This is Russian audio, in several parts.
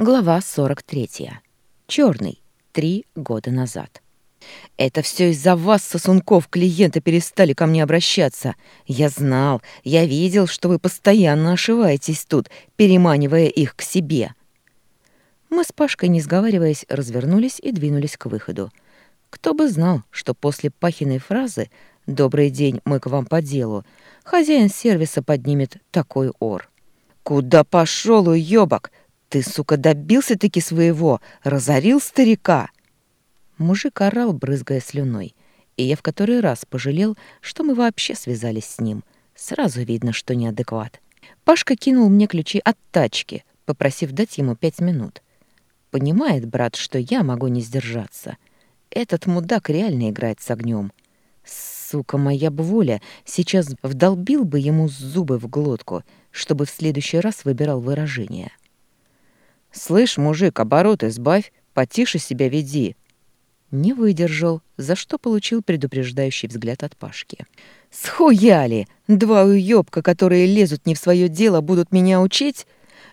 Глава 43. Черный. Три года назад. «Это все из-за вас, сосунков, клиенты перестали ко мне обращаться. Я знал, я видел, что вы постоянно ошиваетесь тут, переманивая их к себе». Мы с Пашкой, не сговариваясь, развернулись и двинулись к выходу. Кто бы знал, что после Пахиной фразы «Добрый день, мы к вам по делу» хозяин сервиса поднимет такой ор. «Куда пошел, уёбок? Ты, сука, добился-таки своего, разорил старика!» Мужик орал, брызгая слюной, и я в который раз пожалел, что мы вообще связались с ним. Сразу видно, что неадекват. Пашка кинул мне ключи от тачки, попросив дать ему пять минут. Понимает брат, что я могу не сдержаться. Этот мудак реально играет с огнем. Сука, моя б воля, сейчас вдолбил бы ему зубы в глотку, чтобы в следующий раз выбирал выражение. «Слышь, мужик, обороты сбавь, потише себя веди». Не выдержал, за что получил предупреждающий взгляд от Пашки. «Схуяли! Два уёбка, которые лезут не в свое дело, будут меня учить?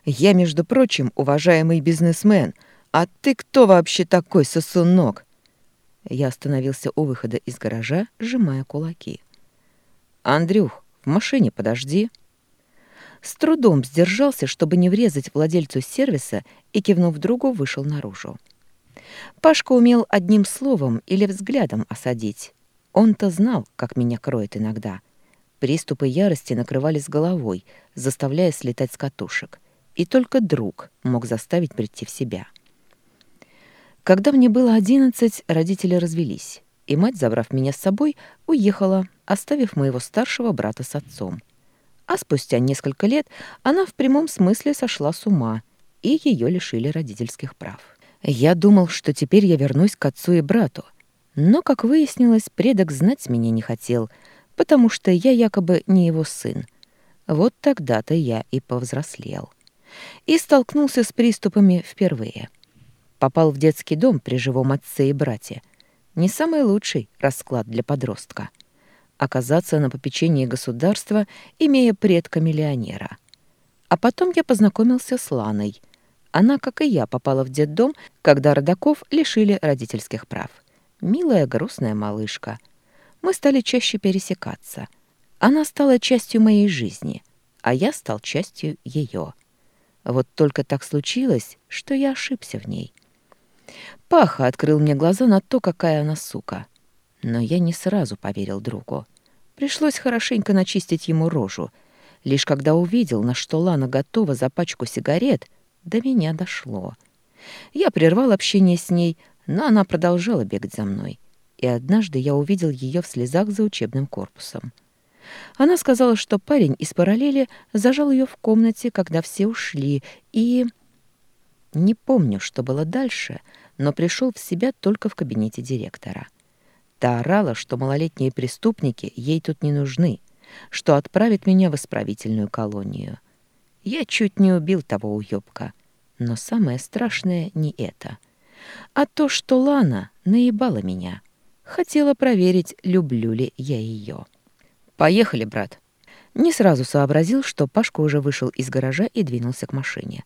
Я, между прочим, уважаемый бизнесмен. А ты кто вообще такой, сосунок?» Я остановился у выхода из гаража, сжимая кулаки. «Андрюх, в машине подожди». С трудом сдержался, чтобы не врезать владельцу сервиса, и, кивнув другу, вышел наружу. Пашка умел одним словом или взглядом осадить. Он-то знал, как меня кроет иногда. Приступы ярости накрывали с головой, заставляя слетать с катушек. И только друг мог заставить прийти в себя. Когда мне было одиннадцать, родители развелись, и мать, забрав меня с собой, уехала, оставив моего старшего брата с отцом — а спустя несколько лет она в прямом смысле сошла с ума, и ее лишили родительских прав. Я думал, что теперь я вернусь к отцу и брату, но, как выяснилось, предок знать меня не хотел, потому что я якобы не его сын. Вот тогда-то я и повзрослел. И столкнулся с приступами впервые. Попал в детский дом при живом отце и брате. Не самый лучший расклад для подростка — оказаться на попечении государства, имея предка миллионера. А потом я познакомился с Ланой. Она, как и я, попала в детдом, когда родаков лишили родительских прав. Милая, грустная малышка. Мы стали чаще пересекаться. Она стала частью моей жизни, а я стал частью ее. Вот только так случилось, что я ошибся в ней. Паха открыл мне глаза на то, какая она сука. Но я не сразу поверил другу. Пришлось хорошенько начистить ему рожу. Лишь когда увидел, на что Лана готова за пачку сигарет, до меня дошло. Я прервал общение с ней, но она продолжала бегать за мной. И однажды я увидел ее в слезах за учебным корпусом. Она сказала, что парень из параллели зажал ее в комнате, когда все ушли, и... Не помню, что было дальше, но пришел в себя только в кабинете директора. Та орала, что малолетние преступники ей тут не нужны, что отправит меня в исправительную колонию. Я чуть не убил того уёбка. Но самое страшное не это, а то, что Лана наебала меня. Хотела проверить, люблю ли я ее. «Поехали, брат». Не сразу сообразил, что Пашка уже вышел из гаража и двинулся к машине.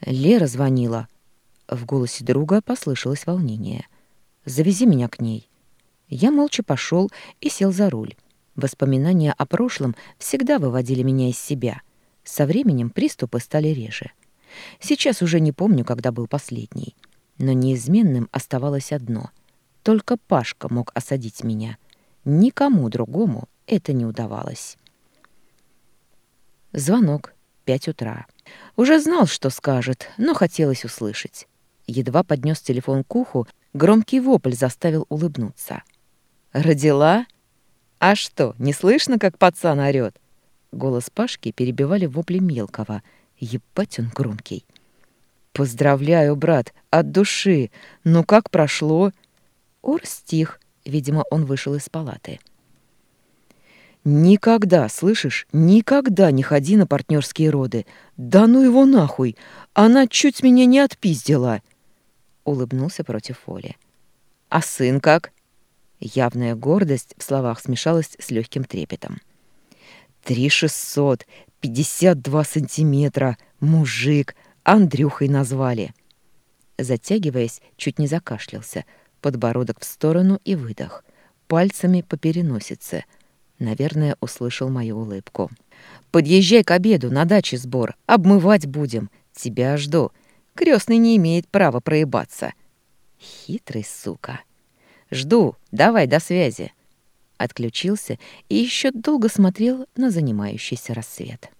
Лера звонила. В голосе друга послышалось волнение. Завези меня к ней». Я молча пошел и сел за руль. Воспоминания о прошлом всегда выводили меня из себя. Со временем приступы стали реже. Сейчас уже не помню, когда был последний. Но неизменным оставалось одно. Только Пашка мог осадить меня. Никому другому это не удавалось. Звонок. Пять утра. Уже знал, что скажет, но хотелось услышать. Едва поднес телефон к уху, Громкий вопль заставил улыбнуться. «Родила? А что, не слышно, как пацан орёт?» Голос Пашки перебивали вопли мелкого. Ебать он громкий. «Поздравляю, брат, от души! Ну как прошло?» Ор стих. Видимо, он вышел из палаты. «Никогда, слышишь, никогда не ходи на партнерские роды. Да ну его нахуй! Она чуть меня не отпиздила!» Улыбнулся против воли. «А сын как?» Явная гордость в словах смешалась с легким трепетом. «Три шестьсот, пятьдесят два сантиметра, мужик, Андрюхой назвали. Затягиваясь, чуть не закашлялся, подбородок в сторону и выдох, пальцами по переносице. Наверное, услышал мою улыбку. «Подъезжай к обеду, на даче сбор, обмывать будем. Тебя жду. Крестный не имеет права проебаться». Хитрый сука. «Жду, давай, до связи». Отключился и еще долго смотрел на занимающийся рассвет.